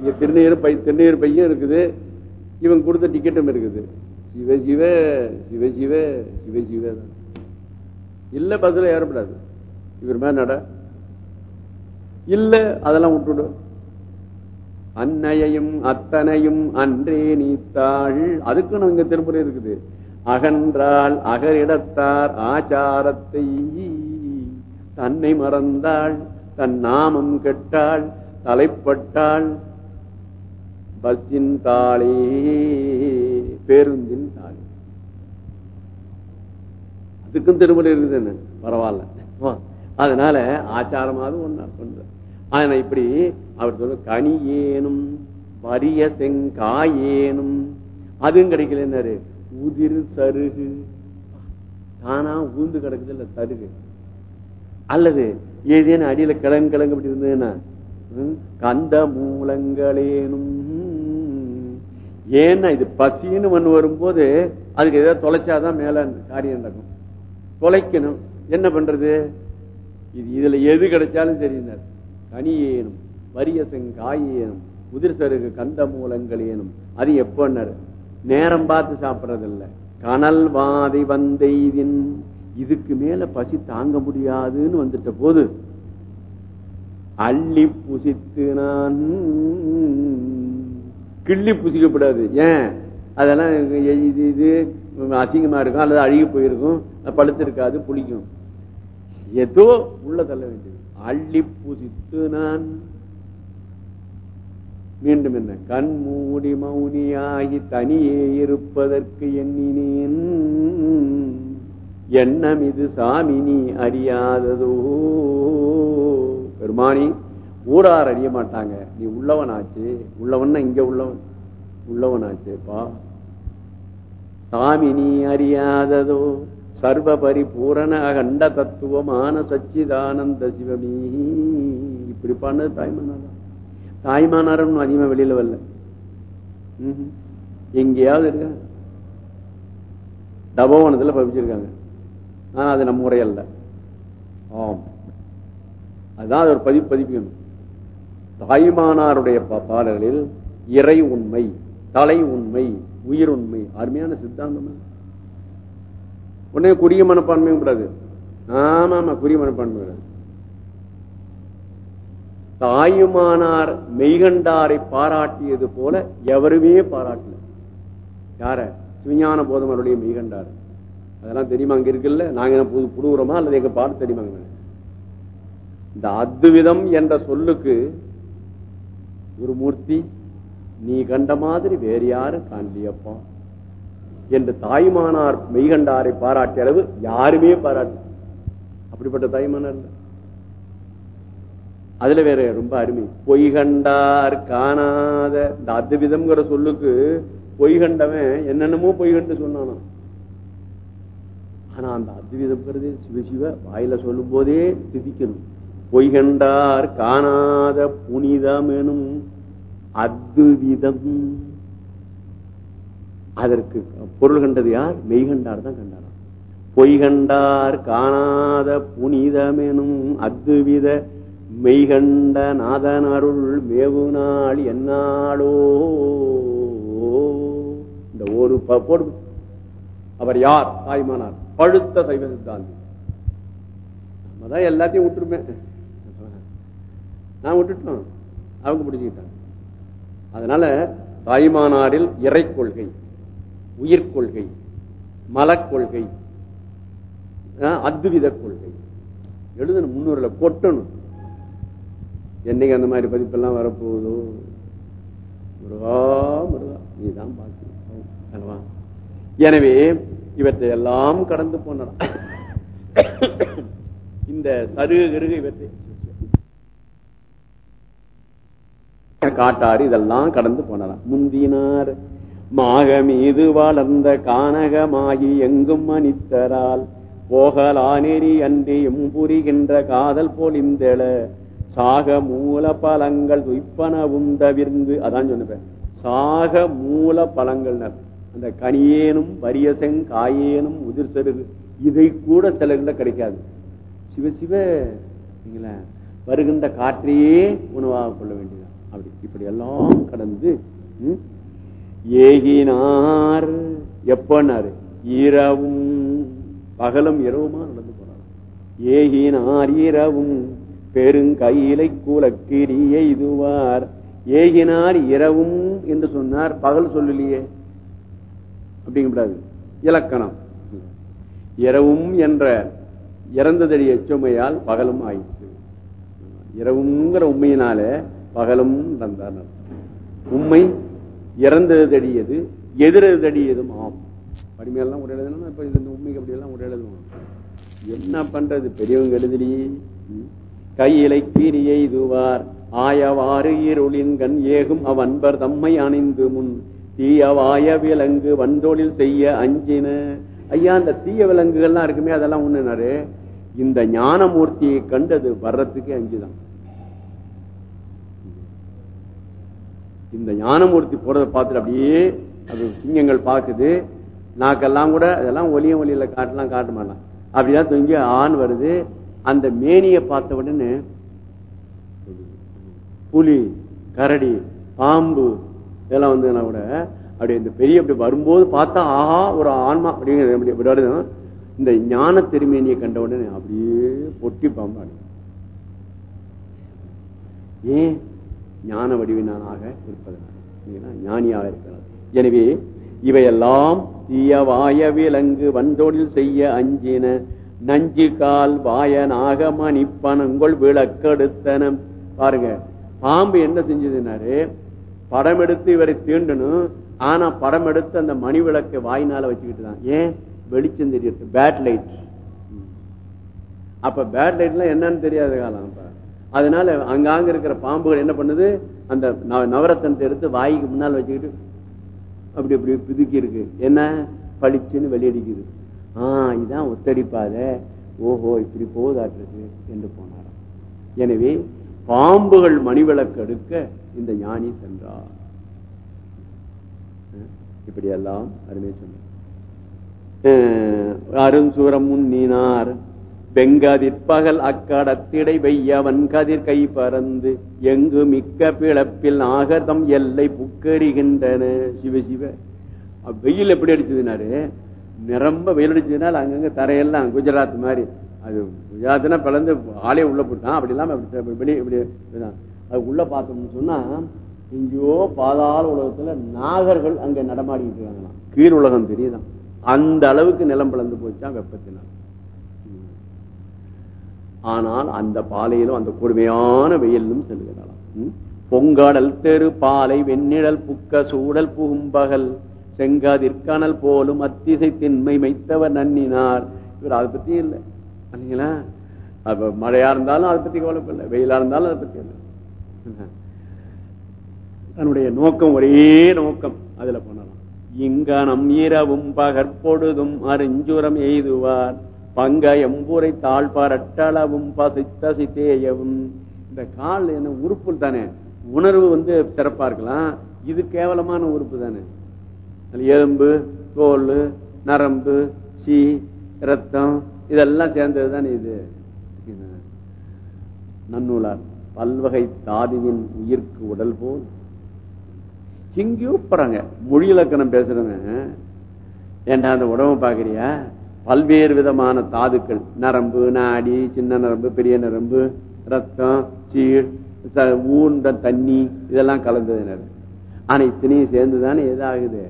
இங்க திருநீர் பை திருநீர் பையும் இருக்குது. இவன் கொடுத்த டிக்கெட்டும் இருக்குது. சிவ சிவ சிவ சிவ சிவ சிவ. தான் இல்ல பஸ்ல ஏறப்படாது. இவர் மேல நட. இல்ல அதெல்லாம் விட்டுடும் அன்னையையும் அத்தனையும் அன்றே நீத்தாள். அதுக்கு இங்க திருமுறை இருக்குது. அகன்றாள் அகரிடத்தார் ஆச்சாரத்தை தன்னை மறந்தாள். தன் நாமம் கெட்டாள். தலைப்பட்டாள். பஸ்ஸின் தாளி பேருந்தின் தாளி. அதுக்கும் திருமணம் இருக்குது என்ன? பரவாயில்ல. அதனால ஆச்சாரமாவது ஒண்ணா பண்ற ஆனா இப்படி அவர் சொல்ல கனி ஏனும் வரிய செங்காயேனும் அதுவும் கிடைக்கல என்னாரு உதிர் சருகு. தானா ஊந்து கிடக்குது இல்ல சருகு. அல்லது ஏதேனும் அடியில கிழங்கு கிழங்கு அப்படி இருந்ததுன்னா கந்த மூலங்களேனும் ஏன்னா இது பசின்னு ஒண்ணு வரும்போது அதுக்கு ஏதாவது தொலைச்சாதான் மேல அந்த காரியம் நடக்கும். தொலைக்கணும். என்ன பண்றது? இது இதுல எது கிடைச்சாலும் தெரியினார் கனி ஏனும் வரியசங் ஏனும் உதிர் சருகு கந்த மூலங்கள் ஏனும் அது எப்பன்னாரு நேரம் பார்த்து சாப்பிடுறது இல்ல கனல் வாதி வந்தெய்தின் இதுக்கு மேல பசி தாங்க முடியாதுன்னு வந்துட்ட போது அள்ளி புசித்து நான் கிள்ளி புசிக்கப்படாது. ஏன்? அதெல்லாம் இது இது அசிங்கமா இருக்கும் அல்லது அழுகி போயிருக்கும் பழுத்து இருக்காது புளிக்கும். ஏதோ உள்ள தள்ள வேண்டியது. அள்ளி புசித்து நான் மீண்டும் என்ன? கண் மூடி மௌனியாகி தனியே இருப்பதற்கு எண்ணினேன். எண்ணம் இது சாமினி அறியாததோ? பெருமானி ஊடார் அறிய மாட்டாங்க. நீ உள்ளவனாச்சு. உள்ளவன்னா இங்க உள்ளவன். உள்ளவனாச்சேப்பா. சாமி நீ அறியாததோ சர்வ பரிபூரண அகண்ட தத்துவமான சச்சிதானந்த சிவமீ. இப்படி பண்ணது தாய்மன்னார் தாய்மானாரும் அதிகமா வெளியில வரல. எங்கேயாவது இருக்க தபோவனத்துல பவிச்சிருக்காங்க ஆனா அது நம்ம முறையல்ல. ஆம். அதுதான் அது ஒரு பதிப்பு பதிப்பிக்கணும் தாய்மானாருடைய பா- பாடல்களில் இறை உண்மை தலை உண்மை உயிர் உண்மை அருமையான சித்தாந்தம். உடனே குறுகிய மனப்பான்மையும் கூடாது. ஆமா ஆமா குறுகிய மனப்பான்மை. கூடாது தாயுமானார் மெய்கண்டாரை பாராட்டியது போல எவருமே பாராட்டல. யார? சிவஞான போதமருடைய மெய்கண்டார். அதெல்லாம் தெரியுமா அங்க இருக்குல்ல? நாங்க என்ன புது புடுவுறோமா அல்லது எங்க பாட்டு தெரியுமாங்க இந்த அத்துவிதம் என்ற சொல்லுக்கு குருமூர்த்தி நீ கண்ட மாதிரி வேறு யாரும் காண்டியப்பா என்று தாய்மானார் மெய்கண்டாரை பாராட்டிய அளவு யாருமே பாராட்டு அப்படிப்பட்ட தாய்மானார் அதுல வேற ரொம்ப அருமை. பொய் கண்டார் காணாத இந்த அத்துவிதம்ங்கிற சொல்லுக்கு பொய் கண்டவன் என்னென்னமோ பொய் கண்டு சொன்னானா? ஆனா அந்த அத்விதம்ங்கிறது சிவசிவ வாயில சொல்லும் போதே திதிக்கணும். பொய் கண்டார் காணாத புனிதம் எனும் அத்விதம் அதற்கு பொருள் கண்டது யார்? மெய்கண்டார் தான் கண்டாராம். பொய் கண்டார் காணாத புனிதமெனும் அத்துவித மெய்கண்ட நாதன் அருள் மேவு நாள் என்னாளோ? இந்த ஒரு போடு. அவர் யார்? தாய்மானார். பழுத்த சைவ சித்தாந்தி. நம்ம தான் எல்லாத்தையும் விட்டுருமே. நான் விட்டுட்டோம் அவங்க பிடிச்சுக்கிட்டாங்க அதனால தாய்மானாரில் இறை கொள்கை உயிர் கொள்கை மலக் கொள்கை அத்வித கொள்கை. எழுதணும் முன்னூறுல கொட்டணும். என்னைக்கு அந்த மாதிரி பதிப்பெல்லாம் வரப்போகுதோ? முருகா முருகா நீதான் பார்க்கணும் அல்லவா? எனவே இவற்றை எல்லாம் கடந்து போனலாம் இந்த சருகு கருகு இவற்றை காட்டாறு இதெல்லாம் கடந்து போனலாம். முந்தினார் மாக மீது வளர்ந்த கானகமாகி எங்கும் அனித்தரால் போகலானெறி அன்றியும் புரிகின்ற காதல் போல் இந்தள சாக மூல பழங்கள் துய்ப்பனவும் தவிர்ந்து அதான் சொன்னேன். சாக மூல பழங்கள் அந்த கனியேனும் வரியசங் காயேனும் உதிர் செருகு. இதை கூட சிலர்ல கிடைக்காது. சிவ சிவ வருகின்ற காற்றையே உணவாக கொள்ள வேண்டியது. அப்படி இப்படி எல்லாம் கடந்து ஏகினார். எப்பனாரு இரவும் பகலும் இரவுமா நடந்து போனார். ஏகினார் இரவும் பெருங்கையிலை கூலக்கிரி எய்துவார். ஏகினார் இரவும் என்று சொன்னார் பகல் சொல்லலையே. அப்படிங்கப்படாது. இலக்கணம். இரவும் என்ற இறந்ததடி எச்சுமையால் பகலும் ஆயிற்று. இரவுங்கிற உண்மையினால பகலும் நடந்தார் உண்மை இறந்ததடியது எதிரதடியதும் ஆம். படிமையெல்லாம் ஒரு எழுதணும் இப்ப இந்த உண்மைக்கு அப்படி எல்லாம் ஒரு எழுதணும் என்ன பண்றது? பெரியவங்க எழுதலையே கையிலை கீரியை இதுவார் ஆயவாறு இருளின் கண் ஏகும் அவன்பர் தம்மை அணிந்து முன். தீயவாய விலங்கு வந்தொழில் செய்ய அஞ்சின. ஐயா அந்த தீய விலங்குகள்லாம் இருக்குமே அதெல்லாம் ஒண்ணுனாரு. இந்த ஞானமூர்த்தியை கண்டது வர்றதுக்கே அஞ்சுதான். இந்த ஞானமூர்த்தி போறதை பார்த்துட்டு அப்படியே அது சிங்கங்கள் பார்க்குது. நாக்கெல்லாம் கூட அதெல்லாம் ஒலிய ஒலியில காட்டலாம் காட்ட மாட்டான். அப்படிதான் தொங்கி ஆண் வருது. அந்த மேனியை பார்த்த உடனே புலி கரடி பாம்பு இதெல்லாம் வந்து கூட அப்படி இந்த பெரிய அப்படி வரும்போது பார்த்தா ஆஹா ஒரு ஆன்மா அப்படிங்கிற இந்த ஞான திருமேனியை கண்ட உடனே அப்படியே பொட்டி பாம்பாடு. ஏன்? ஞான வடிவினானாக இருப்பதனால் ஞானியாக இருக்கிறார். எனவே இவையெல்லாம் தீயவாய விலங்கு வந்தொழில் செய்ய அஞ்சின நஞ்சு கால் வாயனாக மணிப்பனங்கொள் விளக்கெடுத்தன. பாருங்க பாம்பு என்ன செஞ்சதுனாரு படம் எடுத்து இவரை தீண்டணும். ஆனா படம் எடுத்து அந்த மணி விளக்கு வாயினால வச்சுக்கிட்டு தான். ஏன்? வெளிச்சம் தெரியுது. Bad light. அப்ப பேட் லைட்லாம் என்னன்னு தெரியாத காலம் அப்ப. அதனால அங்காங்க இருக்கிற பாம்புகள் என்ன பண்ணுது? அந்த நவரத்தனத்தை எடுத்து வாய்க்கு முன்னால் வச்சுக்கிட்டு அப்படி அப்படி பிதுக்கி இருக்கு. என்ன? பளிச்சுன்னு வெளியடிக்குது. ஆஹ் இதான் ஒத்தடிப்பாத. ஓஹோ இப்படி போதாட்டிருக்கு என்று போனாராம். எனவே பாம்புகள் மணிவிளக்கு எடுக்க இந்த ஞானி சென்றார். இப்படியெல்லாம் இப்படி எல்லாம் அருமை சொன்னார் அருண் அருஞ்சூரம் நீனார். வெங்கதிற்பகல் அக்கடத்திடை வெய்யவன் கதிர் கை பறந்து எங்கு மிக்க பிளப்பில் நாகதம் எல்லை புக்கரிகின்றன சிவ சிவ. வெயில் எப்படி அடிச்சதுனாரு? நிரம்ப வெயில் அடிச்சதுனால அங்கங்க தரையெல்லாம் குஜராத் மாதிரி. அது குஜராத்னா பிளந்து ஆளே உள்ள போட்டான். அப்படி இல்லாம அப்படி வெளியே இப்படி அது உள்ள பார்த்தோம்னு சொன்னா எங்கேயோ பாதாள உலகத்துல நாகர்கள் அங்க நடமாடிட்டு இருக்காங்களாம். கீழ் உலகம் தெரியுதான் அந்த அளவுக்கு நிலம் பிளந்து போச்சான் வெப்பத்தினால். ஆனால் அந்த பாலையிலும் அந்த கொடுமையான வெயிலும் செல்கிறாளாம். பொங்கடல் தெரு பாலை வெண்ணிழல் புக்க சூடல் புகும்பகல் செங்காதிற்கானல் போலும் அத்திசை திண்மை மைத்தவர் நன்னினார். இவர் அதை பத்தி இல்லை. இல்லைங்களா? அப்ப மழையா இருந்தாலும் அதை பத்தி கவலைப்படல. வெயிலா இருந்தாலும் அதை பத்தி இல்லை. தன்னுடைய நோக்கம் ஒரே நோக்கம். அதுல போனலாம். இங்கனம் இரவும் பகற்பொழுதும் அருஞ்சுரம் எய்துவார். பங்க எம்பூரை தாழ் பரட்டளவும் பசித்தசி இந்த கால் என்ன உறுப்பு தானே? உணர்வு வந்து சிறப்பா இருக்கலாம். இது கேவலமான உறுப்பு தானே? எலும்பு தோல் நரம்பு சீ ரத்தம் இதெல்லாம் சேர்ந்தது தானே இது? நன்னூலார் பல்வகை தாதுவின் உயிர்க்கு உடல் போல். எங்கேயோ போறாங்க. மொழி இலக்கணம் பேசுறவங்க ஏண்டா அந்த உடம்பு பாக்குறியா? பல்வேறு விதமான தாதுக்கள். நரம்பு நாடி சின்ன நரம்பு பெரிய நரம்பு ரத்தம் சீழ் த- தண்ணி இதெல்லாம் கலந்தது ஆனா இத்தனையும் சேர்ந்துதானே எதாகுது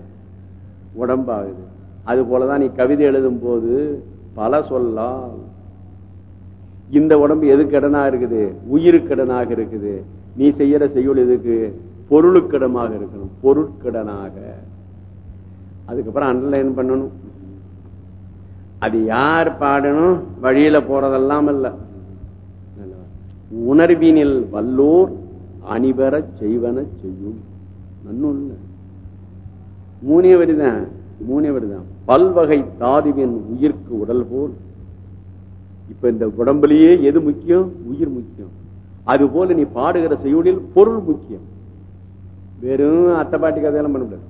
உடம்பாகுது. அது போலதான் நீ கவிதை எழுதும் போது பல சொல்லால் இந்த உடம்பு எது கடனா இருக்குது? உயிருக்கடனாக இருக்குது. நீ செய்யற செய்யுள் எதுக்கு? பொருளுக்கிடமாக இருக்கணும். பொருட்கடனாக. அதுக்கப்புறம் அண்டர்லைன் பண்ணணும். அது யார் பாடணும்? வழியில போறதெல்லாம் இல்ல உணர்வினில் வல்லோர் அணிவரச் செய்வன செய்யும். நன்னுள்ள மூணே வரிதான் மூணே வரிதான் பல்வகை தாதுவின் உயிர்க்கு உடல் போல். இப்ப இந்த உடம்புலயே எது முக்கியம்? உயிர் முக்கியம். அது போல நீ பாடுகிற செய்யுளில் பொருள் முக்கியம். வெறும் அத்தை பாட்டி கதையெல்லாம் பண்ண முடியாது.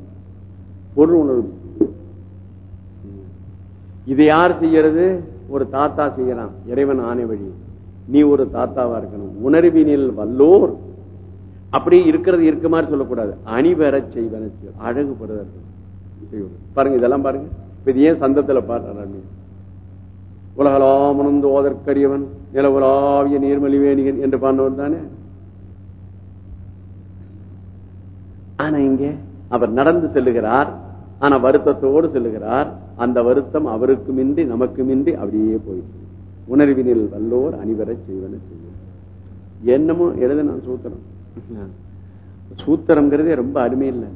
பொருள் உணர்வு. இது யார் செய்யறது? ஒரு தாத்தா செய்யறான் இறைவன் ஆணை வழி. நீ ஒரு தாத்தாவா இருக்கணும். உணர்வினில் வல்லோர். அப்படி இருக்கிறது இருக்க மாதிரி சொல்லக்கூடாது அணிவர செய்வன செய்வது. அழகு பெறுதல். பாருங்க இதெல்லாம் பாருங்க. இது ஏன் சந்தத்துல பாடுறாங்க உலகலாமனந்து ஓதற்கரியவன் நிலவுலாவிய நீர்மலிவேணிகன் என்று பாண்டவன் தானே? ஆனா இங்க அவர் நடந்து செல்லுகிறார். ஆனா வருத்தத்தோடு செல்லுகிறார். அந்த வருத்தம் அவருக்குமின்றி நமக்குமின்றி அப்படியே போயிட்டு உணர்வினில் வல்லோர் அணிவர செய்வன செய்யும். என்னமோ எழுத நான் சூத்திரம். சூத்திரம்ங்கிறதே ரொம்ப அருமை இல்லை.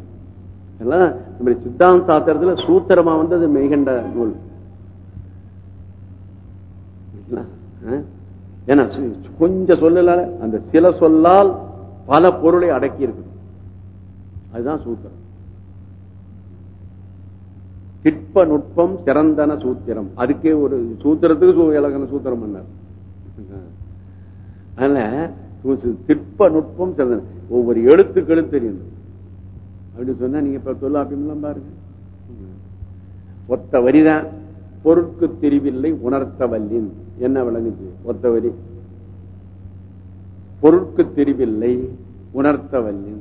எல்லாம் நம்ம சித்தாந்த சாத்திரத்துல சூத்திரமா வந்தது மெய்கண்ட நூல். ஏன்னா கொஞ்சம் சொல்லல அந்த சில சொல்லால் பல பொருளை அடக்கி இருக்கு அதுதான் சூத்திரம். சிற்ப நுட்பம் சிறந்தன சூத்திரம். அதுக்கே ஒரு சூத்திரத்துக்கு சூ- இலக்கண சூத்திரம் பண்ணார். அதனால நுட்பம் சிறந்தன. ஒவ்வொரு எழுத்துக்களும் தெரியணும் அப்படின்னு சொன்னா நீங்க இப்ப தொல்லாப்பியம்லாம் பாருங்க. ஒத்த வரிதான் பொருட்கு தெரிவில்லை உணர்த்த வல்லின் என்ன விளங்குச்சு? ஒத்த வரி பொருட்கு தெரிவில்லை உணர்த்த வல்லின்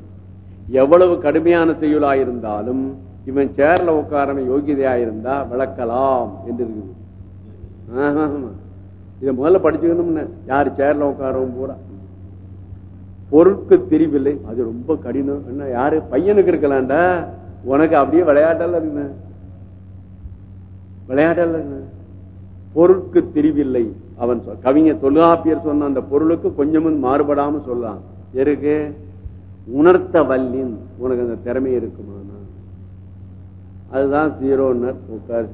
எவ்வளவு கடுமையான செயலாயிருந்தாலும் இவன் சேர்ல உட்காரம யோகிதையா இருந்தா விளக்கலாம் என்று இருக்குது இதை முதல்ல படிச்சுக்கணும்னு. யாரு சேர்ல உட்காரவும் பூரா பொருட்கு தெரிவில்லை. அது ரொம்ப கடினம். என்ன யாரு? பையனுக்கு இருக்கலாம்டா. உனக்கு அப்படியே விளையாட்டல இருக்கு விளையாட்டல இருக்கு பொருட்கு தெரிவில்லை. அவன் சொ- கவிஞர் தொல்காப்பியர் சொன்ன அந்த பொருளுக்கு கொஞ்சமும் மாறுபடாம சொல்லலாம். எருக்கு உணர்த்த வல்லின் உனக்கு அந்த திறமை இருக்குமான? அதுதான் ஜீரோன்னர் உட்கார்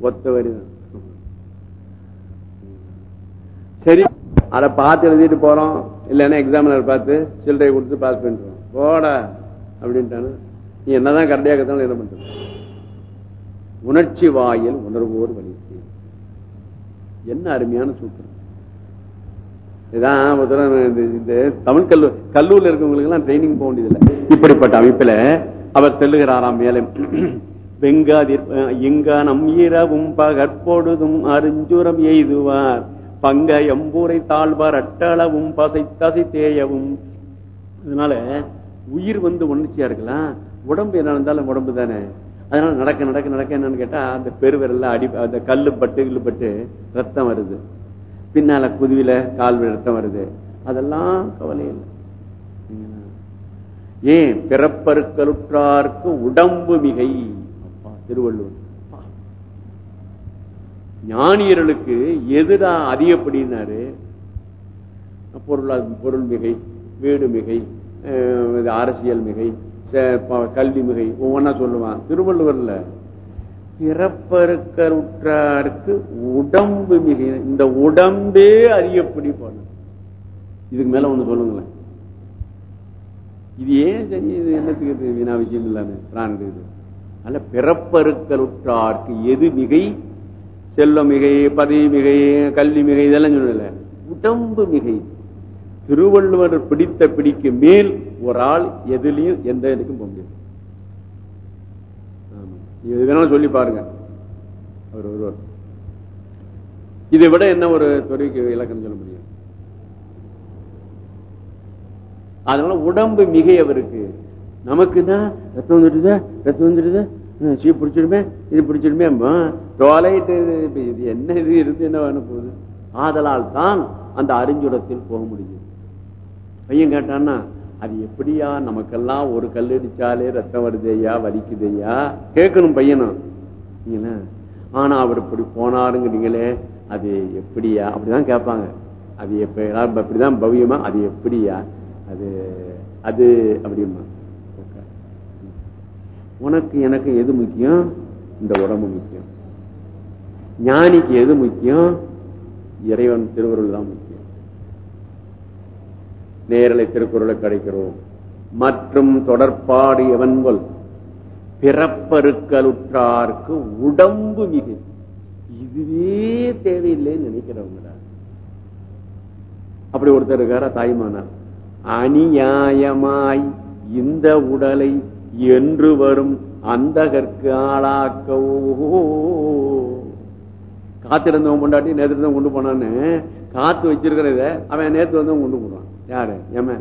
ஒத்த வரிதான் சரி அத பார்த்து எழுதிட்டு போறோம். இல்லைன்னா எக்ஸாமினர் பார்த்து சில்லறை கொடுத்து பாஸ் பண்ணிட்டு போட அப்படின்ட்டானு. நீ என்னதான் கரடியாக கத்தாலும் என்ன பண்ற உணர்ச்சி வாயில் உணர்வோர் வலிக்கு. என்ன அருமையான சூத்திரம். இதான் இந்த- தமிழ் கல்லூரி கல்லூரில் இருக்கவங்களுக்கு எல்லாம் ட்ரைனிங் போக வேண்டியதில்லை. இப்படிப்பட்ட அமைப்புல அவர் செல்லுகிறாராம் மேலே. வெங்காதிர் எங்கானம் இரவும் பகற்பொழுதும் அருஞ்சுரம் எய்துவார். பங்க எம்பூரை தாழ்வார் அட்டளவும் பசை தசை தேயவும். அதனால உயிர் வந்து உணர்ச்சியா இருக்கலாம் உடம்பு என்ன இருந்தாலும் உடம்பு தானே. அதனால நடக்க நடக்க நடக்க என்னன்னு கேட்டா அந்த பெருவிரல்ல அடி அந்த கல்லு பட்டு கில்லு பட்டு ரத்தம் வருது. பின்னால குதுவில கால் ரத்தம் வருது. அதெல்லாம் கவலை இல்லை. ஏன் பிறப்பருக்கலுற்றார்க்கு உடம்பு மிகை? அப்பா திருவள்ளுவர். ஞானியர்களுக்கு எதுடா அதிகப்படினாரு பொருள் பொருள் மிகை வீடு மிகை அஹ் இது அரசியல் மிகை ச- கல்வி மிகை ஒவ்வொன்னா சொல்லுவான். திருவள்ளுவர்ல பிறப்பருக்கருற்றாருக்கு உடம்பு மிகை. இந்த உடம்பே அறியப்படி போன இதுக்கு மேல ஒண்ணு சொல்லுங்களேன். இது ஏன் சரி? இது என்னத்துக்கு இது வீணா விஷயம் இல்லாம பிராண்டு இது. அல்ல பிறப்பருக்கலுற்றார்க்கு எது மிகை? செல்வ மிகை பதவி மிகை கல்வி மிகை இதெல்லாம் சொல்லல. உடம்பு மிகை. திருவள்ளுவர் பிடித்த பிடிக்கு மேல் ஒரு ஆள் எதுலயும் எந்த இதுக்கும் போக முடியாது. ஆமா. இது வேணாலும் சொல்லி பாருங்க. அவர் ஒருவர். இதை விட என்ன ஒரு துறைக்கு இலக்கணம் சொல்ல முடியும்? அதனால உடம்பு மிகை அவருக்கு நமக்கு தான் ரத்தம் வந்துடுதா? ரத்தம் வந்துடுதா? ஹம், சீ பிடிச்சிடுமே இது பிடிச்சிடுமே டோலைட்டு இது என்ன இது? இருந்து என்ன வேணும் போகுது? ஆதலால் தான் அந்த அறிஞ்சுடத்தில் போக முடியும். பையன் கேட்டான்னா அது எப்படியா? நமக்கெல்லாம் ஒரு கல் அடிச்சாலே ரத்தம் வருதையா வலிக்குதையா கேட்கணும் பையனும் நீங்களா? ஆனா அவர் இப்படி போனாருங்கிறீங்களே அது எப்படியா? அப்படிதான் கேட்பாங்க. அது எப்ப எல்லாரும் அப்படிதான் பவ்யமா? அது எப்படியா? அது அது அப்படிமா உனக்கு எனக்கு எது முக்கியம்? இந்த உடம்பு முக்கியம். ஞானிக்கு எது முக்கியம்? இறைவன் திருவருள் தான் முக்கியம். நேரலை திருக்குறளை கிடைக்கிறோம். மற்றும் தொடர்பாடு எவன்கொள் பிறப்பருக்கலுற்றார்க்கு உடம்பு மிகு. இதுவே தேவையில்லைன்னு நினைக்கிறவங்க அப்படி ஒருத்தர் இருக்காரா தாய்மானார் அநியாயமாய் இந்த உடலை என்று வரும் அந்தகற்கு ஆளாக்கவோ. காத்திருந்தவன் கொண்டாட்டி நேற்று தான் கொண்டு போனான்னு காத்து வச்சிருக்கிறத அவன் நேற்று வந்தவன் கொண்டு போடுவான். யாரு? எம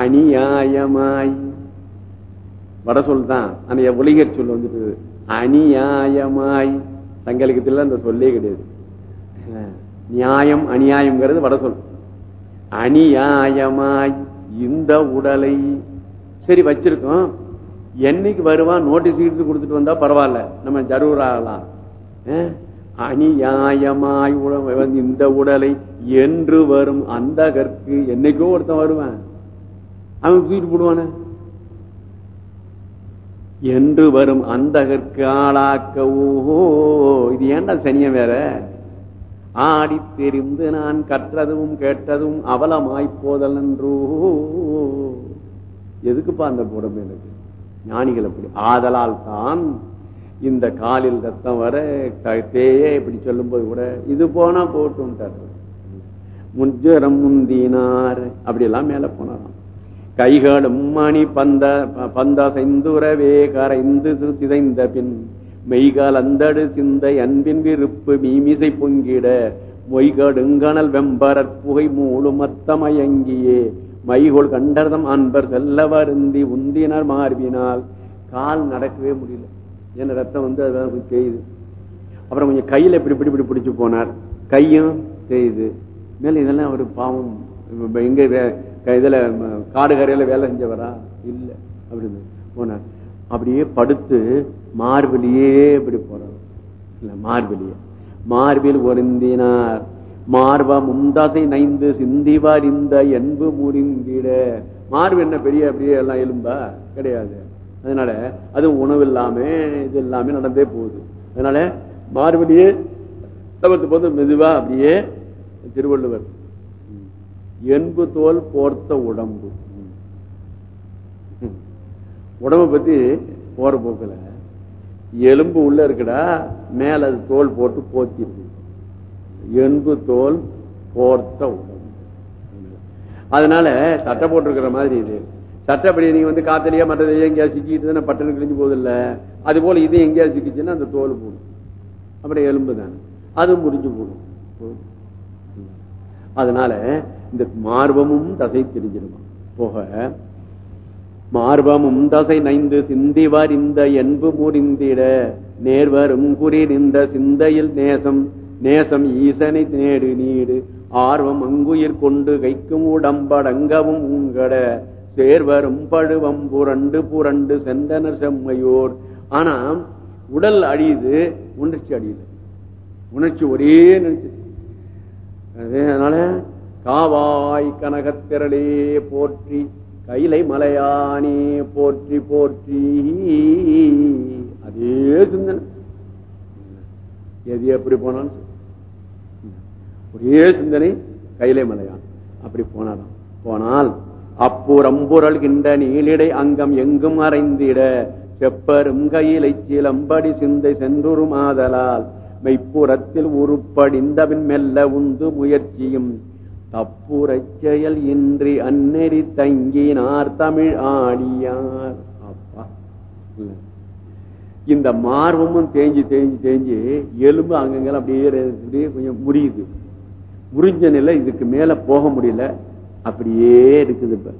அநியாயமாய். வட சொல் தான் அந்த ஒளிகர் சொல் வந்துட்டு அநியாயமாய். சங்கலிக்கத்தில் அந்த சொல்லே கிடையாது. நியாயம் அநியாயம்ங்கிறது வட சொல். அநியாயமாய் இந்த உடலை. சரி வச்சிருக்கோம். என்னைக்கு வருவான் நோட்டீஸ் எடுத்து கொடுத்துட்டு வந்தா பரவாயில்ல நம்ம ஜரூர் ஆகலாம். அநியாயமாய் வந்து இந்த உடலை என்று வரும் அந்த கற்கு என்னைக்கோ ஒருத்தன் வருவான். அவன் தூக்கிட்டு போடுவான. என்று வரும் அந்த கற்கு ஆளாக்க ஓஹோ இது ஏன்டா சனியம் வேற? ஆடித் தெரிந்து நான் கற்றதும் கேட்டதும் அவலமாய் போதல் என்றோ எதுக்குப்பா அந்த உடம்பு எனக்கு? ஞானிகள் அப்படி. ஆதலால் தான் இந்த காலில் ரத்தம் வர த- இப்படி சொல்லும்போது கூட இது போனா போட்டும் முஜரம் முந்தினார். அப்படி எல்லாம் மேல போனாராம். கைகளும் மணி பந்த பந்த செந்துரவே கரைந்து சிதைந்த பின் மெய்கால் அந்தடு சிந்தை அன்பின் விருப்பு மீமிசை பொங்கிட மொய்கடுங்கணல் வெம்பரற் புகை மூலும் அத்தமயங்கியே. மைகோள் கண்டர்தம் அன்பர் செல்ல வருந்தி உந்தினர் மார்பினால். கால் நடக்கவே முடியல. ஏன்னா ரத்தம் வந்து அதான் செய்யுது அப்புறம் கொஞ்சம் கையில இப்படி இப்படி இப்படி பிடிச்சு போனார். கையும் செய்யுது மேல இதெல்லாம் ஒரு பாவம். எங்க க- இதுல காடு கரையில வேலை செஞ்சவரா? இல்ல. அப்படின்னு போனார். அப்படியே படுத்து மார்பிலேயே இப்படி போறார் இல்ல மார்பிலேயே. மார்பில் ஒருந்தினார். மார்ப முந்தாசை நைந்து சிந்திவார் இந்த என்பு முறிந்திட மார்பு என்ன பெரிய அப்படியே எல்லாம் எலும்பா? கிடையாது. அதனால அதுவும் உணவு இல்லாம இது இல்லாம நடந்தே போகுது. அதனால மார்பிலேயே தவிர்த்து போது மெதுவா அப்படியே திருவள்ளுவர் என்பு தோல் போர்த்த உடம்பு. உடம்பை பத்தி போற போக்குல எலும்பு உள்ள இருக்குடா மேல அது தோல் போட்டு போத்திருக்கு எலும்பு தோல் போர்த்த உடம்பு. அதனால சட்டை போட்டிருக்கிற மாதிரி இது. சட்டப்படி நீங்க வந்து காத்திலேயே மற்றது எங்கேயா சிக்கிட்டு தானே பட்டணம் கிழிஞ்சு போதில்ல அது போல இது எங்கேயா சிக்கிச்சுன்னா அந்த தோல் போடும். அப்புறம் எலும்பு தானே. அது முடிஞ்சு போடும். அதனால இந்த மார்பமும் தசை தெரிஞ்சிருமா? போக மார்பமும் தசை நைந்து சிந்திவார் இந்த என்பு முறிந்திட நேர்வரும் குறி நின்ற சிந்தையில் நேசம் நேசம் ஈசனை நேடு நீடு ஆர்வம் அங்குயிர் கொண்டு கைக்கும் உடம்படங்கவும் உங்கட சேர்வரும் பழுவம் புரண்டு புரண்டு சென்றனர் செம்மையோர். ஆனா உடல் அழியுது உணர்ச்சி அழியுது உணர்ச்சி ஒரே நினைச்சு அதனால காவாய் கனகத்திரளே போற்றி கைலை மலையானி போற்றி போற்றி அதே சிந்தனை. எது எப்படி போனாலும் ஒரே சிந்தனை கைலை மலையான். அப்படி போனாராம் போனால் அப்புறம்புரல்கின்ற நீளிடை அங்கம் எங்கும் அறைந்திட செப்பரும் கையிலை சிலம்படி சிந்தை சென்றுரு மாதலால் மெய்ப்புறத்தில் உருப்படிந்தபின் மெல்ல உந்து முயற்சியும் தப்புரச் செயல் இன்றி அந்நெறி தங்கினார் தமிழ் ஆடியார். அப்பா. இந்த மார்பமும் தேஞ்சு தேஞ்சு தேஞ்சு எலும்பு அங்கங்கெல்லாம் அப்படியே கொஞ்சம் முறியுது. முறிஞ்ச நிலை இதுக்கு மேல போக முடியல. அப்படியே இருக்குது இப்ப.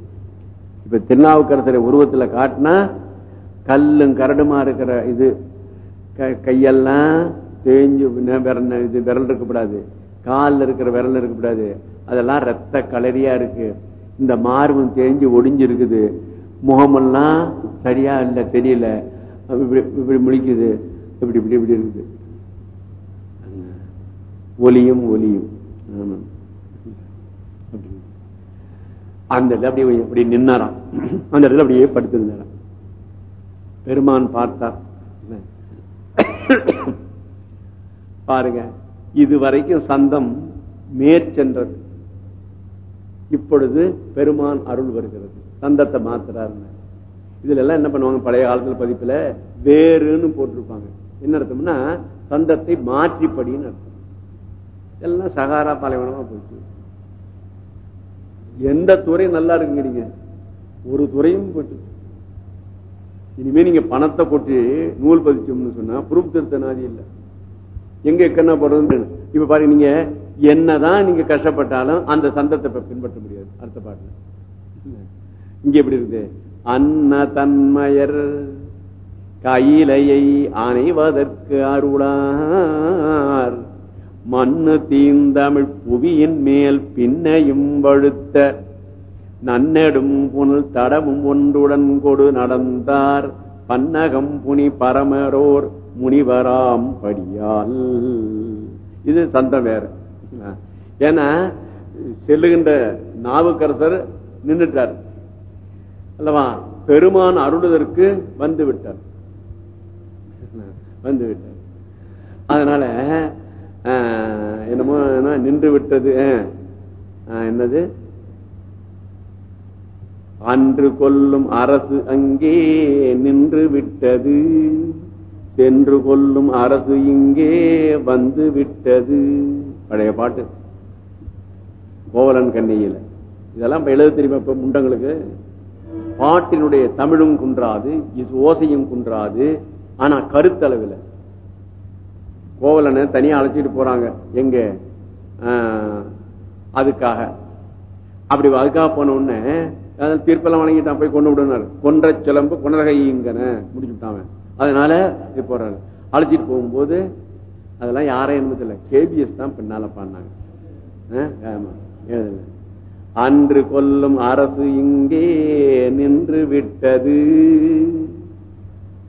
இப்ப திருநாவுக்கரசரை உருவத்துல காட்டினா கல்லும் கரடுமா இருக்கிற இது க- கையெல்லாம் தேஞ்சு விரல் இது விரல் இருக்கக்கூடாது. கால்ல இருக்கிற விரல் இருக்கக்கூடாது. அதெல்லாம் ரத்த கலரியா இருக்கு. இந்த மார்பும் தேஞ்சு ஒடிஞ்சு இருக்குது முகமெல்லாம் சரியா இல்ல தெரியல. இப்படி முழிக்குது. இப்படி இப்படி இப்படி இருக்குது. ஒலியும் ஒலியும். அப்படி. அந்த இடத்துல அப்படியே அப்படி நின்னாராம். அந்த இடத்துல அப்படியே படுத்திருந்தாராம் பெருமான் பார்த்தார் பாருங்க இது வரைக்கும் சந்தம் மேற்சென்றது. இப்பொழுது பெருமான் அருள் வருகிறது. சந்தத்தை மாத்திரார் இதுல எல்லாம் என்ன பண்ணுவாங்க? பழைய காலத்துல பதிப்புல வேறுன்னு போட்டிருப்பாங்க. என்ன அர்த்தம்னா சந்தத்தை மாற்றிப்படின்னு அர்த்தம். எல்லாம் சகாரா பாலைவனமா போச்சு எந்த துறை நல்லா இருக்குங்கிறீங்க ஒரு துறையும் போச்சு இனிமே நீங்க பணத்தை கொட்டி நூல் பதிச்சோம்னு சொன்னா புரூப் திருத்த நாதி இல்ல. எங்க எக்கன்னா போடுறது இப்ப பாருங்க நீங்க என்னதான் நீங்க கஷ்டப்பட்டாலும் அந்த சந்தத்தை பின்பற்ற முடியாது. அடுத்த பாட்டுல. இங்க எப்படி இருக்கு? அன்ன தன்மயர் கையிலையை அணைவதற்கு அருளார். மண்ணு தீந்தமிழ் புவியின் மேல் பின்னையும் வழுத்த நன்னெடும் புனல் தடமும் ஒன்றுடன் கொடு நடந்தார். பன்னகம் புனி பரமரோர் முனிவராம் படியால். இது சந்தம் வேற. ஏன்னா செல்லுகின்ற நாவுக்கரசர் நின்றுட்டார் அல்லவா பெருமான் அருளுதற்கு வந்து விட்டார் வந்து விட்டார் அதனால ஆஹ், என்னமோ நின்று விட்டது ஆஹ், என்னது? அன்று கொல்லும் அரசு அங்கே நின்று விட்டது சென்று கொல்லும் அரசு இங்கே வந்து விட்டது பழைய பாட்டு. கோவலன் கண்ணியில் இதெல்லாம் இப்ப எழுத தெரியுமா இப்ப முண்டங்களுக்கு? பாட்டினுடைய தமிழும் குன்றாது ஓசையும் குன்றாது ஆனா கருத்தளவில். கோவலனை தனியா அழைச்சிட்டு போறாங்க. எங்க? அதுக்காக. அப்படி அதுக்காக போன உடனே அஹ், தீர்ப்பெல்லாம் வழங்கிட்டான் போய் கொண்டு விடுனாரு. கொன்ற சிலம்பு கொண்டரகைங்கன முடிச்சு அதனால இது போறாரு அழைச்சிட்டு போகும்போது அதெல்லாம் யாரும் என்பதில்லை கேபிஎஸ் தான் பின்னால பாடினாங்க. அன்று கொல்லும் அரசு இங்கே நின்று விட்டது.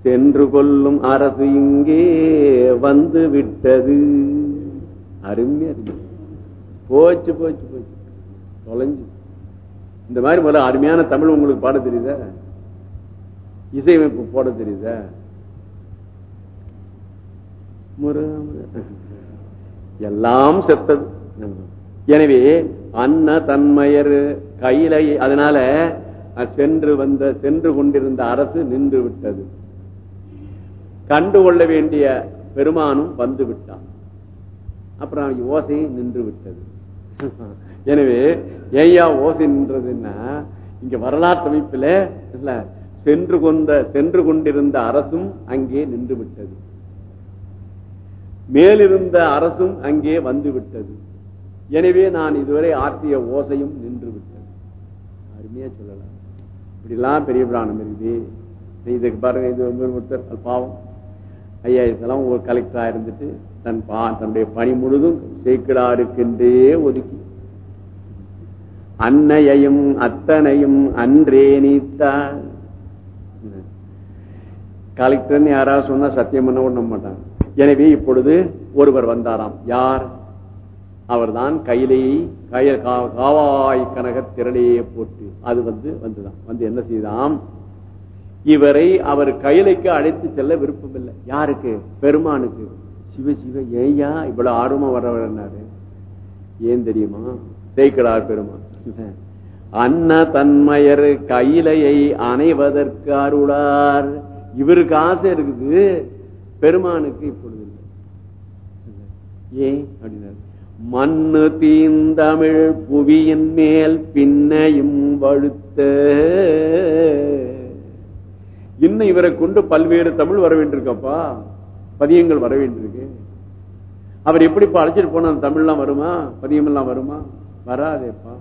சென்று கொல்லும் அரசு இங்கே வந்து விட்டது. அருமையா இருக்கு. போச்சு போச்சு போச்சு. தொலைஞ்சு. இந்த மாதிரி முதல்ல அருமையான தமிழ் உங்களுக்கு பாட தெரியுதா? இசையமைப்பு போட தெரியுதா? எல்லாம் செத்தது. எனவே அன்ன தன்மையர் கையில அதனால சென்று வந்த சென்று கொண்டிருந்த அரசு நின்று விட்டது. கண்டுகொள்ள வேண்டிய பெருமானும் வந்து விட்டான். அப்புறம் ஓசை நின்று விட்டது. எனவே ஏயா ஓசை நின்றதுன்னா இங்க வரலாற்று அமைப்புல இல்ல சென்று கொண்ட சென்று கொண்டிருந்த அரசும் அங்கே நின்று விட்டது. மேலிருந்த அரசும் அங்கே வந்து விட்டது எனவே நான் இதுவரை ஆற்றிய ஓசையும் நின்று விட்டது அருமையா சொல்லலாம். இப்படிலாம் பெரிய பிராணம் இருக்குது. இதுக்கு பாருங்க இது வந்து ஒருத்தர் பாவம். ஐயா இதெல்லாம் ஒரு கலெக்டரா இருந்துட்டு தன் பா தன்னுடைய பணி முழுதும் சேக்கிடாருக்கென்றே ஒதுக்கி. அன்னையையும் அத்தனையும் அன்றே நீத்தார். கலெக்டர்னு யாராவது சொன்னா சத்தியம் பண்ண விட மாட்டாங்க. எனவே இப்பொழுது ஒருவர் வந்தாராம். யார்? அவர்தான் கையிலேயே கய கா- காவாய் கனக திரளையே போட்டு அது வந்து வந்துதான். வந்து என்ன செய்தாம்? இவரை அவர் கையிலைக்கு அழைத்து செல்ல விருப்பம் இல்லை யாருக்கு? பெருமானுக்கு. சிவ சிவ ஏயா இவ்வளவு ஆர்வமா வர்றவர்னாரு ஏன் தெரியுமா? சேக்கடார் பெருமான். அன்ன தன்மையர் கையிலையை அணைவதற்கு அருளார். இவருக்கு ஆசை இருக்குது. பெருமானுக்கு இப்பொழுது இல்லை. ஏன் அப்படின்னாரு மண்ணு தீந்தமிழ் புவியின் மேல் பின்னையும் வழுத்த இன்னும் இவரை கொண்டு பல்வேறு தமிழ் வர வேண்டியிருக்கப்பா பதியங்கள் வர வேண்டியிருக்கு அவர் எப்படி இப்ப அழைச்சிட்டு போன அந்த தமிழ்லாம் வருமா? பதியம் எல்லாம் வருமா? வராதேப்பா.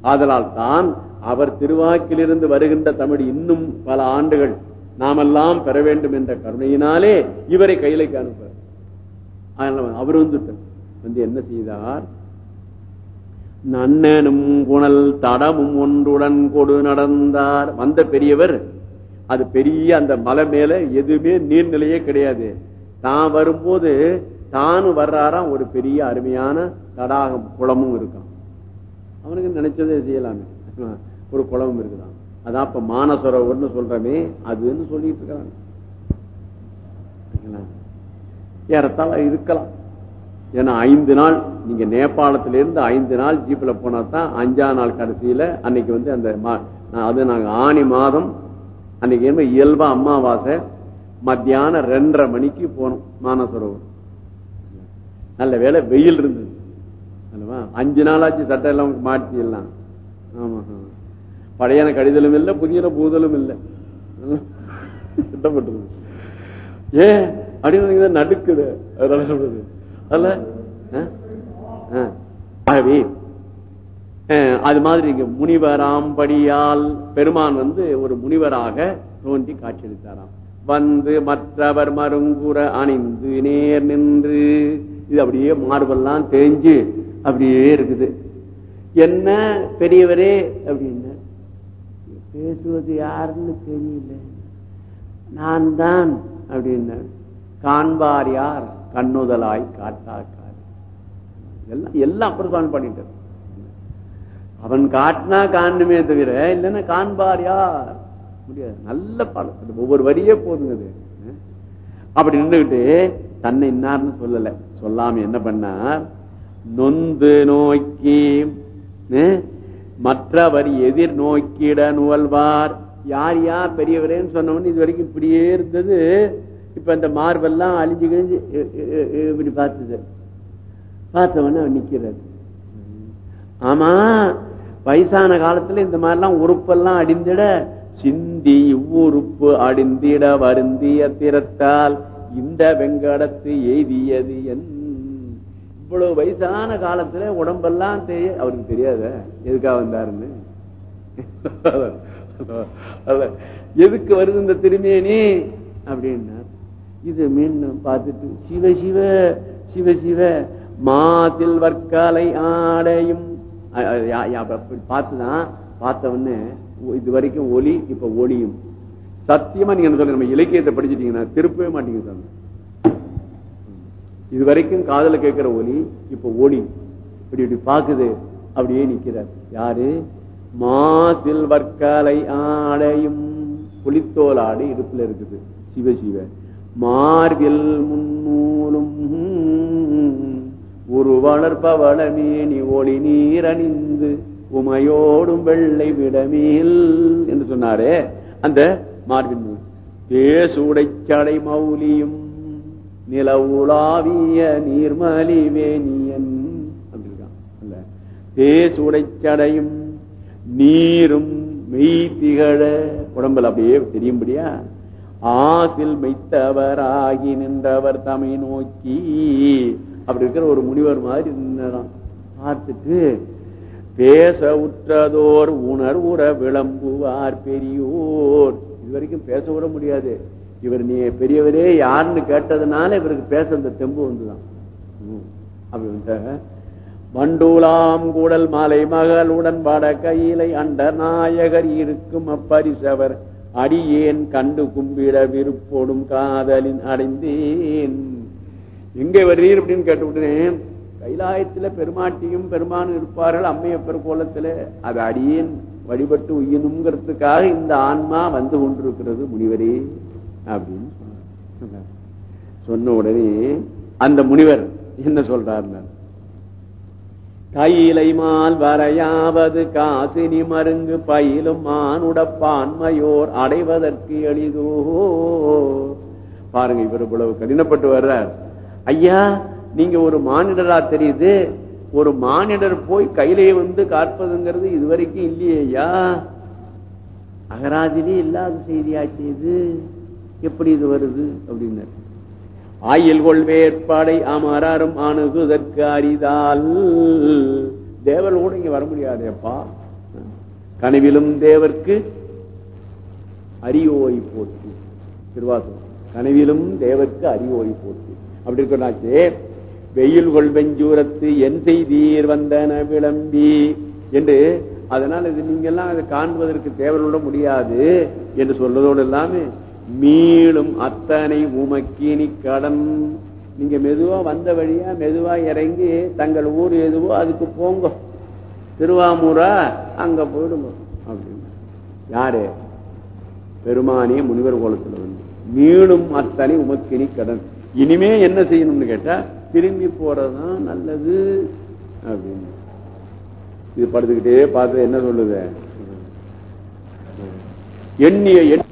ஆதலால் தான் அவர் திருவாக்கிலிருந்து வருகின்ற தமிழ் இன்னும் பல ஆண்டுகள் நாமெல்லாம் பெற வேண்டும் என்ற கருணையினாலே இவரை கையிலைக்கு அனுப்பார் அதனால அவர் வந்துட்டார் வந்து என்ன செய்தார்? நன்னனும் குணல் தடமும் ஒன்றுடன் கொடு நடந்தார். வந்த பெரியவர் அது பெரிய அந்த மலை மேல எதுவுமே நீர்நிலையே கிடையாது. தான் வரும்போது தானும் வர்றாராம். ஒரு பெரிய அருமையான தடாகம் குளமும் இருக்கான் அவனுக்கு நினைச்சதே செய்யலாமே. ஒரு குளமும் இருக்குதான் அதான் இப்ப மானசரோவர்னு சொல்றமே அதுன்னு சொல்லிட்டு இருக்கிறாங்க சரிங்களா? ஏறத்தாழ இருக்கலாம். ஏன்னா ஐந்து நாள் நீங்க நேபாளத்திலிருந்து ஐந்து நாள் ஜீப்ல போனா தான் அஞ்சா நாள் கடைசியில அன்னைக்கு வந்து அந்த மா- அது நாங்க ஆணி மாதம் அன்னைக்கு என்ன இயல்பா அமாவாசை மத்தியானம் ரெண்டரை மணிக்கு போனோம் மானசரோவர். நல்ல வேளை வெயில் இருந்தது. அஞ்சு நாளாச்சு சட்டை எல்லாம் மாட்டி எல்லாம் ஆமா ஆமா. பழையன கடிதலும் இல்லை புதியன பூதலும் இல்லை. திட்டப்பட்டது ஏன் அப்படின்னு நடுக்குது. அதனால சொல்றது. அல்ல ஆகவே அஹ், அது மாதிரி இங்க முனிவராம்படியால் பெருமான் வந்து ஒரு முனிவராக தோன்றி காட்சியளித்தாராம். வந்து மற்றவர் மருங்குற அணிந்து நேர் நின்று. இது அப்படியே மார்பெல்லாம் தேஞ்சு அப்படியே இருக்குது. என்ன பெரியவரே அப்படின்னு பேசுவது யாருன்னு தெரியல. நான் தான் அப்படின்னு காண்பார் யார்? கண்ணுதலாய் காட்டாக்கார். எல்லாம் எல்லாம் அப்புறம் பண்ணிட்டு. அவன் காட்டினா காணுமே தவிர இல்லைன்னா காண்பார் யார்? முடியாது. நல்ல பாடம். ஒவ்வொரு வரியே போதுங்க அது. அப்படி நின்றுகிட்டு தன்னை இன்னார்னு சொல்லல. சொல்லாம என்ன பண்ணார்? நொந்து நோக்கி மற்றவர் எதிர் நோக்கிட நுவல்வார் யார் யார் பெரியவரேன்னு சொன்னவன் இது வரைக்கும் இப்படியே இருந்தது. இப்ப இந்த மார்பெல்லாம் அழிஞ்சு கிழிஞ்சு இப்படி பார்த்தது. பார்த்தவன அவன் நிக்கிறாரு. ஆமா வயசான காலத்துல இந்த மாதிரிலாம் உறுப்பெல்லாம் அடிந்திட சிந்தி இவ்வுறுப்பு அடிந்திட வருந்திய திறத்தால் இந்த வெங்கடத்து எய்தியது என்ன இவ்வளவு வயசான காலத்துல உடம்பெல்லாம் தெரிய அவருக்கு தெரியாத. எதுக்காக வந்தாருன்னு? எதுக்கு வருது இந்த திருமேனி அப்படின்னார். இது மீண்டும் பார்த்துட்டு சிவ சிவ சிவ சிவ மாதில் வர்க்காலை ஆடையும் பார்த்துதான் பார்த்த உடனே இது வரைக்கும் ஒலி இப்ப ஒளியும். சத்தியமா நீங்க சொல்ல நம்ம இலக்கியத்தை படிச்சுட்டீங்கன்னா திருப்பவே மாட்டீங்க சாமி இது வரைக்கும் காதல கேட்கிற ஒலி இப்ப ஒளி இப்படி இப்படி பாக்குது அப்படியே நிக்கிறார். யாரு? மாசில் வர்க்கலை ஆடையும் புலித்தோல் ஆடை இடுப்புல இருக்குது. சிவ சிவ. மார்பில் முன்னூலும் ஒரு வளர்ப்பவளமேனி ஒளி நீரணிந்து உமையோடும் வெள்ளை விடமேல் என்று சொன்னாரே. அந்த மார்பின் பேசுடைச்சடை மௌலியும் நிலவுலாவிய உலாவிய வேணியன் தேசுடைச்சடையும் நீரும் மெய் திகழ உடம்புல அப்படியே தெரியும்படியா? ஆசில் மெய்த்தவராகி நின்றவர் தமை நோக்கி. அப்படி இருக்கிற ஒரு முனிவர் மாதிரி நின்றான். பார்த்துட்டு பேச உற்றதோர் உணர்வுற விளம்புவார் பெரியோர். இது வரைக்கும் பேச விட முடியாது. இவர் நீ பெரியவரே யாருன்னு கேட்டதுனால இவருக்கு பேச அந்த தெம்பு வந்துதான். ம். அப்படி வந்து வண்டூலாம் கூடல் மாலை மகள் உடன்பாட கையிலை அண்ட நாயகர் இருக்கும் அப்பரிசவர் அடியேன் கண்டு கும்பிட விருப்போடும் காதலின் அடைந்தேன். எங்கே வருவீர் அப்படின்னு கேட்டுவிட்டேன். கைலாயத்துல பெருமாட்டியும் பெருமானும் இருப்பார்கள் அம்மையப்பர் கோலத்துல அது அடியேன் வழிபட்டு உய்யணுங்கிறதுக்காக இந்த ஆன்மா வந்து கொண்டிருக்கிறது முனிவரே. அப்படின்னு சொன்னார். சொன்ன உடனே அந்த முனிவர் என்ன சொல்றார் கையிலை மால் வரையாவது காசினி மருங்கு பயிலும் மானுடப்பான்மையோர் அடைவதற்கு எளிதோ. பாருங்க இவர் இவ்வளவு கடினப்பட்டு வர்றார். ஐயா நீங்க ஒரு மானிடரா தெரியுது. ஒரு மானிடர் போய் கையிலே வந்து காற்பதுங்கிறது இதுவரைக்கும் இல்லையே ஐயா. அகராதிலே இல்லாத செய்தியாச்சு இது. எப்படி இது வருது அப்படின்னாரு. ஆயில் கொள்வேற்பாடை அமரரும் அணுகுதற்கு அறிதால் தேவர் கூட இங்க வர முடியாதேப்பா. கனவிலும் தேவர்க்கு அரியோய் போட்டு திருவாசம் கனவிலும் தேவர்க்கு அரியோய் போட்டு அப்படி இருக்கனாச்சே வெயில் கொள் வெஞ்சூரத்து என் செய்தீர் வந்தன விளம்பி. என்று அதனால் இது நீங்கெல்லாம் அதை காண்பதற்கு தேவரோட முடியாது என்று சொல்றதோடு இல்லாமல் மீளும் அத்தனை உமக்கினி கடன். நீங்க மெதுவா வந்த வழியா மெதுவா இறங்கி தங்கள் ஊர் எதுவோ அதுக்கு போங்க. திருவாமூரா அங்க போயிடுங்க. அப்படின்னு. யாரு? பெருமானே முனிவர் கோலத்துல வந்து. மீளும் அத்தனை உமக்கினி கடன். இனிமே என்ன செய்யணும்னு கேட்டா திரும்பி போறதுதான் நல்லது. அப்படின்னு. இது படுத்துக்கிட்டே பார்த்து என்ன சொல்லுது? எண்ணிய எண்ண-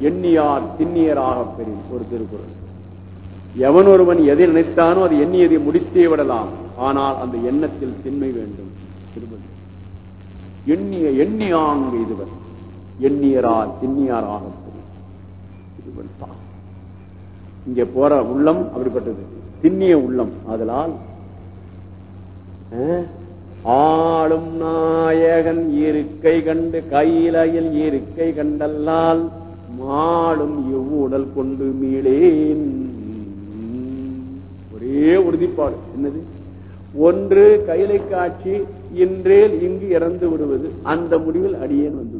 எண்ணியார் திண்ணியராக பெறும் ஒரு திருக்குறள். எவன் ஒருவன் எதை நினைத்தானோ அது எண்ணியதை முடித்தே விடலாம். ஆனால் அந்த எண்ணத்தில் திண்மை வேண்டும். திருமதி. எண்ணிய எண்ணியாங்க இதுவர். எண்ணியரால் திண்ணியாராக பெறும். இங்கே போற உள்ளம் அப்படிப்பட்டது. திண்ணிய உள்ளம். அதனால் ஆளும் நாயகன் இருக்கை கண்டு கையிலையில் இருக்கை கண்டல்லால் மாளும் எவ்வுடல் கொண்டு மீளேன். ஒரே உறுதிப்பாடு. என்னது? ஒன்று கைலை காட்சி இன்றேல் இங்கு இறந்து விடுவது. அந்த முடிவில் அடியேன் வந்து